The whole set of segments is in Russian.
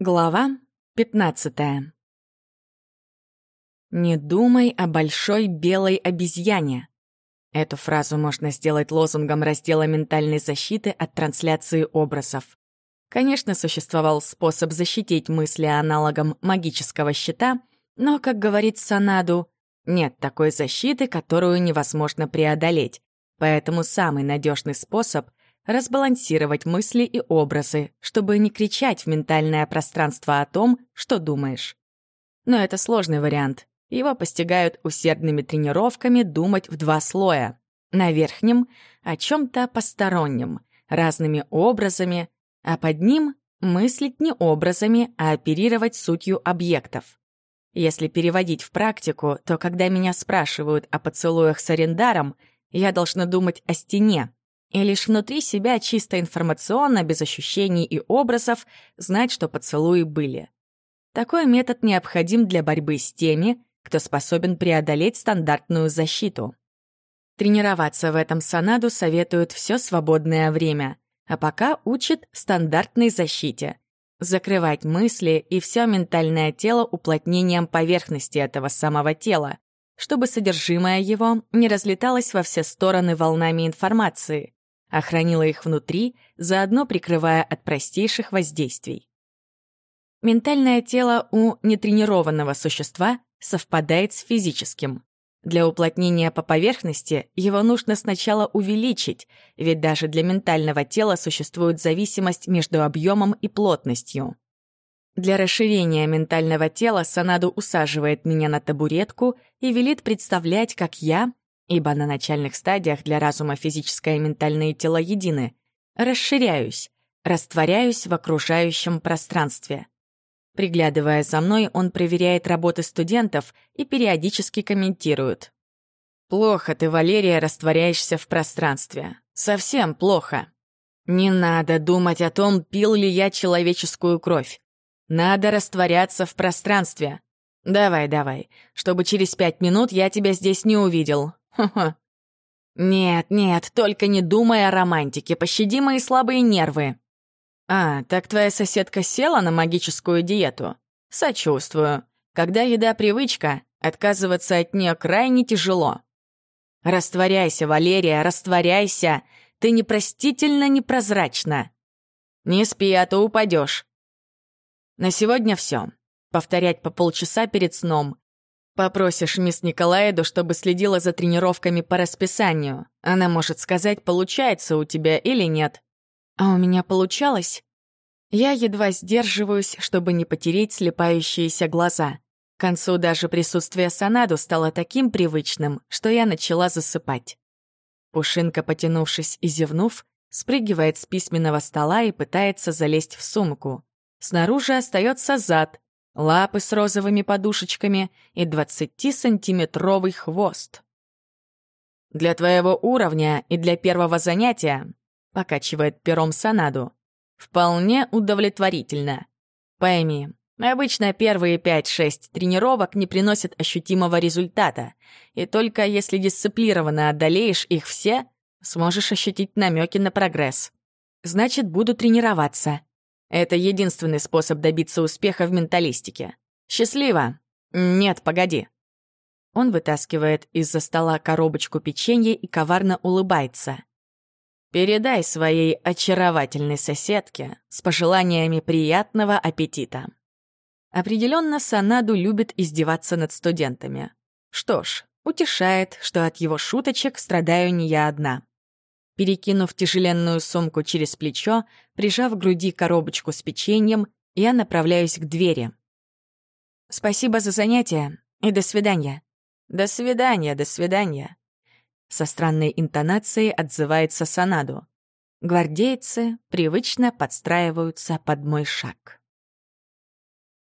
Глава 15 «Не думай о большой белой обезьяне». Эту фразу можно сделать лозунгом раздела ментальной защиты от трансляции образов. Конечно, существовал способ защитить мысли аналогом магического щита, но, как говорит Санаду, нет такой защиты, которую невозможно преодолеть, поэтому самый надежный способ разбалансировать мысли и образы, чтобы не кричать в ментальное пространство о том, что думаешь. Но это сложный вариант. Его постигают усердными тренировками думать в два слоя. На верхнем — о чем то постороннем, разными образами, а под ним — мыслить не образами, а оперировать сутью объектов. Если переводить в практику, то когда меня спрашивают о поцелуях с арендаром, я должна думать о стене, и лишь внутри себя чисто информационно, без ощущений и образов, знать, что поцелуи были. Такой метод необходим для борьбы с теми, кто способен преодолеть стандартную защиту. Тренироваться в этом санаду советуют все свободное время, а пока учат стандартной защите. Закрывать мысли и все ментальное тело уплотнением поверхности этого самого тела, чтобы содержимое его не разлеталось во все стороны волнами информации, а хранила их внутри, заодно прикрывая от простейших воздействий. Ментальное тело у нетренированного существа совпадает с физическим. Для уплотнения по поверхности его нужно сначала увеличить, ведь даже для ментального тела существует зависимость между объемом и плотностью. Для расширения ментального тела Санаду усаживает меня на табуретку и велит представлять, как я ибо на начальных стадиях для разума физическое и ментальное тело едины, расширяюсь, растворяюсь в окружающем пространстве. Приглядывая за мной, он проверяет работы студентов и периодически комментирует. «Плохо ты, Валерия, растворяешься в пространстве. Совсем плохо. Не надо думать о том, пил ли я человеческую кровь. Надо растворяться в пространстве. Давай, давай, чтобы через пять минут я тебя здесь не увидел. Нет, нет, только не думай о романтике, пощади мои слабые нервы. А, так твоя соседка села на магическую диету? Сочувствую. Когда еда привычка, отказываться от нее крайне тяжело. Растворяйся, Валерия, растворяйся. Ты непростительно непрозрачна. Не спи, а то упадешь. На сегодня все. Повторять по полчаса перед сном. Попросишь мисс Николаиду, чтобы следила за тренировками по расписанию. Она может сказать, получается у тебя или нет. А у меня получалось? Я едва сдерживаюсь, чтобы не потереть слепающиеся глаза. К концу даже присутствие Санаду стало таким привычным, что я начала засыпать. Пушинка, потянувшись и зевнув, спрыгивает с письменного стола и пытается залезть в сумку. Снаружи остается зад, лапы с розовыми подушечками и 20-сантиметровый хвост. «Для твоего уровня и для первого занятия», — покачивает пером Санаду, — «вполне удовлетворительно. Пойми, обычно первые 5-6 тренировок не приносят ощутимого результата, и только если дисциплированно одолеешь их все, сможешь ощутить намеки на прогресс. Значит, буду тренироваться. Это единственный способ добиться успеха в менталистике. Счастливо! Нет, погоди. Он вытаскивает из-за стола коробочку печенья и коварно улыбается. Передай своей очаровательной соседке с пожеланиями приятного аппетита. Определенно, Санаду любит издеваться над студентами. Что ж, утешает, что от его шуточек страдаю не я одна. Перекинув тяжеленную сумку через плечо, прижав к груди коробочку с печеньем, я направляюсь к двери. «Спасибо за занятие и до свидания». «До свидания, до свидания». Со странной интонацией отзывается Санаду. Гвардейцы привычно подстраиваются под мой шаг.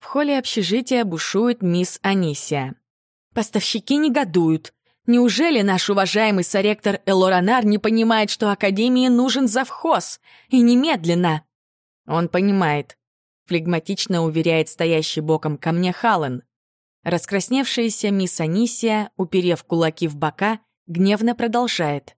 В холле общежития бушует мисс Анисия. Поставщики негодуют. Неужели наш уважаемый соректор Элоранар не понимает, что Академии нужен завхоз? И немедленно!» Он понимает. Флегматично уверяет стоящий боком ко мне Халлен. Раскрасневшаяся мисс Анисия, уперев кулаки в бока, гневно продолжает.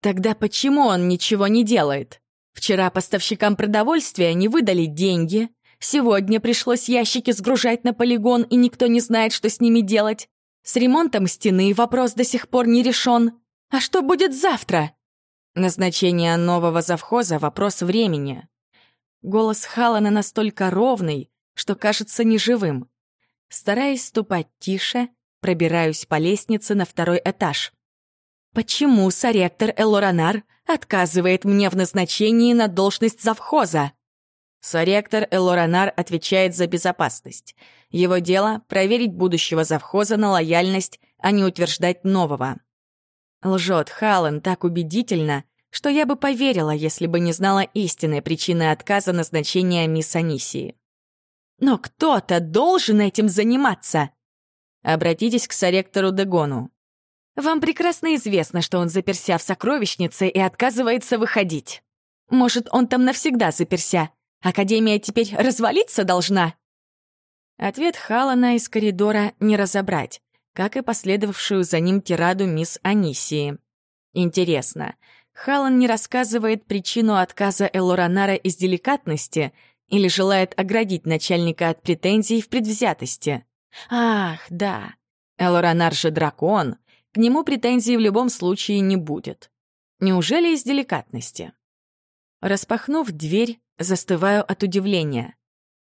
«Тогда почему он ничего не делает? Вчера поставщикам продовольствия не выдали деньги, Сегодня пришлось ящики сгружать на полигон, и никто не знает, что с ними делать. С ремонтом стены вопрос до сих пор не решен. А что будет завтра? Назначение нового завхоза — вопрос времени. Голос Халана настолько ровный, что кажется неживым. Стараясь ступать тише, пробираюсь по лестнице на второй этаж. Почему соректор Элоранар отказывает мне в назначении на должность завхоза? Соректор Элоранар отвечает за безопасность. Его дело — проверить будущего завхоза на лояльность, а не утверждать нового. Лжет Халлен так убедительно, что я бы поверила, если бы не знала истинной причины отказа назначения мисс Анисии. Но кто-то должен этим заниматься. Обратитесь к соректору Дегону. Вам прекрасно известно, что он заперся в сокровищнице и отказывается выходить. Может, он там навсегда заперся. Академия теперь развалиться должна? Ответ Халана из коридора не разобрать как и последовавшую за ним тираду мисс Анисии. Интересно, Халан не рассказывает причину отказа Элоранара из деликатности или желает оградить начальника от претензий в предвзятости? Ах, да, Элоранар же дракон, к нему претензий в любом случае не будет. Неужели из деликатности? Распахнув дверь, застываю от удивления.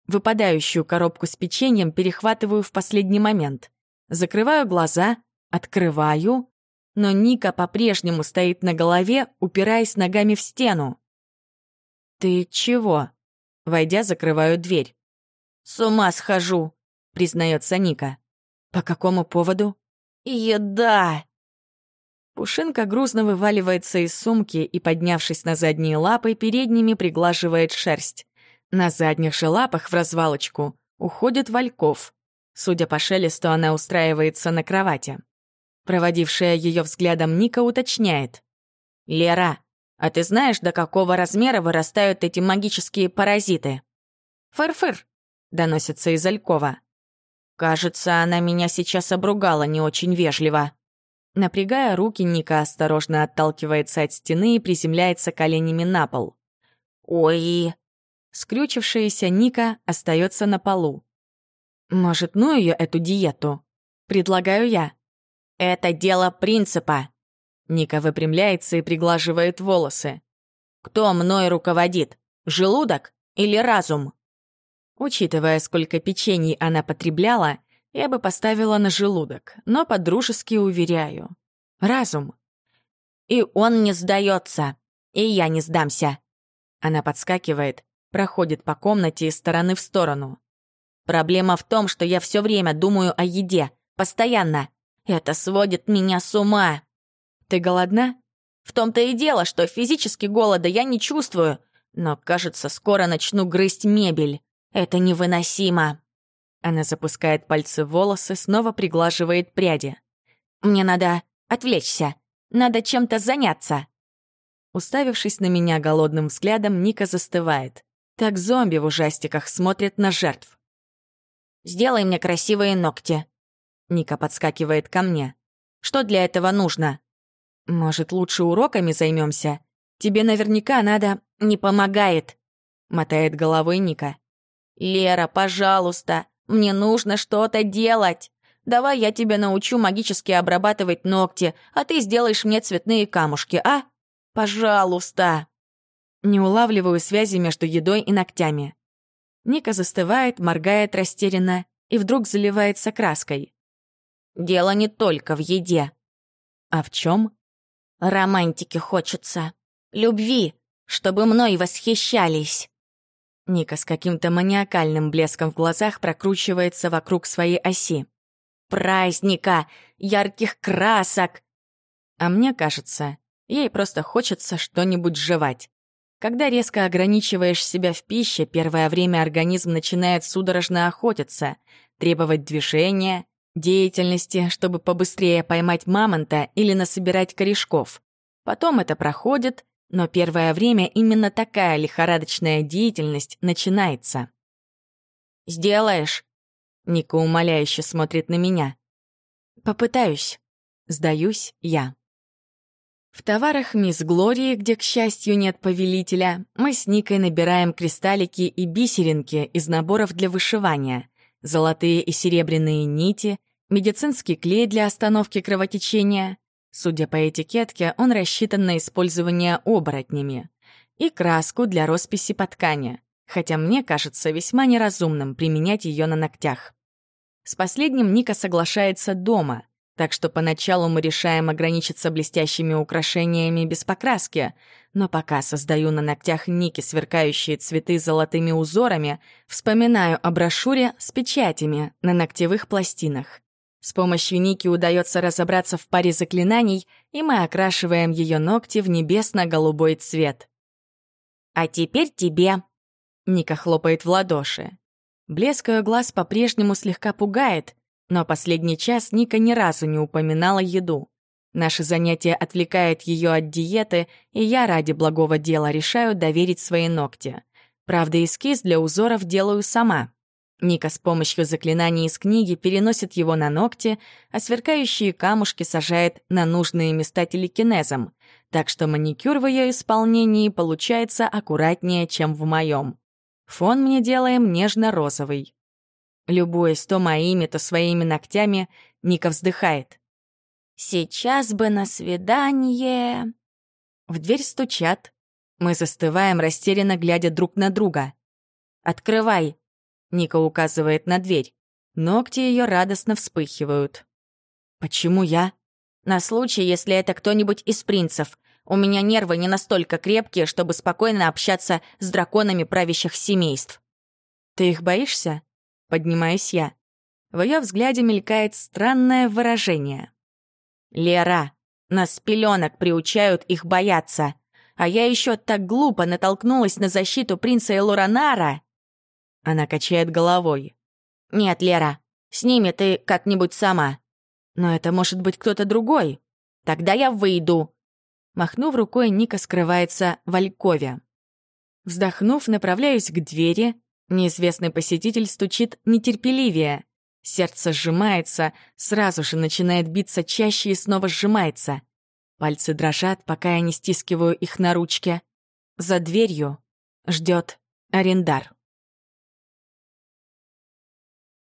Выпадающую коробку с печеньем перехватываю в последний момент. Закрываю глаза, открываю, но Ника по-прежнему стоит на голове, упираясь ногами в стену. «Ты чего?» Войдя, закрываю дверь. «С ума схожу», — признается Ника. «По какому поводу?» «Еда!» Пушинка грузно вываливается из сумки и, поднявшись на задние лапы, передними приглаживает шерсть. На задних же лапах в развалочку уходит Вальков. Судя по шелесту, она устраивается на кровати. Проводившая ее взглядом Ника уточняет. «Лера, а ты знаешь, до какого размера вырастают эти магические паразиты?» «Фыр-фыр», — доносится из Алькова. «Кажется, она меня сейчас обругала не очень вежливо». Напрягая руки, Ника осторожно отталкивается от стены и приземляется коленями на пол. «Ой!» Скрючившаяся Ника остается на полу. Может, ну ее эту диету? Предлагаю я. Это дело принципа. Ника выпрямляется и приглаживает волосы. Кто мной руководит? Желудок или разум? Учитывая, сколько печений она потребляла, я бы поставила на желудок, но подружески уверяю. Разум. И он не сдается. И я не сдамся. Она подскакивает, проходит по комнате из стороны в сторону. Проблема в том, что я все время думаю о еде. Постоянно. Это сводит меня с ума. Ты голодна? В том-то и дело, что физически голода я не чувствую. Но, кажется, скоро начну грызть мебель. Это невыносимо. Она запускает пальцы в волосы, снова приглаживает пряди. Мне надо отвлечься. Надо чем-то заняться. Уставившись на меня голодным взглядом, Ника застывает. Так зомби в ужастиках смотрят на жертв. Сделай мне красивые ногти». Ника подскакивает ко мне. «Что для этого нужно?» «Может, лучше уроками займемся? Тебе наверняка надо...» «Не помогает», — мотает головой Ника. «Лера, пожалуйста, мне нужно что-то делать. Давай я тебя научу магически обрабатывать ногти, а ты сделаешь мне цветные камушки, а? Пожалуйста!» Не улавливаю связи между едой и ногтями. Ника застывает, моргает растерянно и вдруг заливается краской. «Дело не только в еде». «А в чем? «Романтики хочется. Любви, чтобы мной восхищались». Ника с каким-то маниакальным блеском в глазах прокручивается вокруг своей оси. «Праздника! Ярких красок!» А мне кажется, ей просто хочется что-нибудь жевать. Когда резко ограничиваешь себя в пище, первое время организм начинает судорожно охотиться, требовать движения, деятельности, чтобы побыстрее поймать мамонта или насобирать корешков. Потом это проходит, но первое время именно такая лихорадочная деятельность начинается. «Сделаешь?» — Ника умоляюще смотрит на меня. «Попытаюсь». Сдаюсь я. В товарах мисс Глории, где, к счастью, нет повелителя, мы с Никой набираем кристаллики и бисеринки из наборов для вышивания, золотые и серебряные нити, медицинский клей для остановки кровотечения. Судя по этикетке, он рассчитан на использование оборотнями. И краску для росписи по ткани, хотя мне кажется весьма неразумным применять ее на ногтях. С последним Ника соглашается дома, так что поначалу мы решаем ограничиться блестящими украшениями без покраски, но пока создаю на ногтях Ники сверкающие цветы золотыми узорами, вспоминаю о брошюре с печатями на ногтевых пластинах. С помощью Ники удается разобраться в паре заклинаний, и мы окрашиваем ее ногти в небесно-голубой цвет. «А теперь тебе!» Ника хлопает в ладоши. Блеск ее глаз по-прежнему слегка пугает, но последний час Ника ни разу не упоминала еду. Наше занятие отвлекает ее от диеты, и я ради благого дела решаю доверить свои ногти. Правда, эскиз для узоров делаю сама. Ника с помощью заклинаний из книги переносит его на ногти, а сверкающие камушки сажает на нужные места телекинезом, так что маникюр в ее исполнении получается аккуратнее, чем в моем. Фон мне делаем нежно-розовый. Любуясь то моими, то своими ногтями, Ника вздыхает. «Сейчас бы на свидание...» В дверь стучат. Мы застываем, растерянно глядя друг на друга. «Открывай!» — Ника указывает на дверь. Ногти ее радостно вспыхивают. «Почему я?» «На случай, если это кто-нибудь из принцев. У меня нервы не настолько крепкие, чтобы спокойно общаться с драконами правящих семейств». «Ты их боишься?» Поднимаюсь я. В ее взгляде мелькает странное выражение. «Лера, нас пеленок приучают их бояться. А я еще так глупо натолкнулась на защиту принца Элоранара!» Она качает головой. «Нет, Лера, с ними ты как-нибудь сама. Но это может быть кто-то другой. Тогда я выйду!» Махнув рукой, Ника скрывается в Алькове. Вздохнув, направляюсь к двери, Неизвестный посетитель стучит нетерпеливее. Сердце сжимается, сразу же начинает биться чаще и снова сжимается. Пальцы дрожат, пока я не стискиваю их на ручке. За дверью ждет арендар.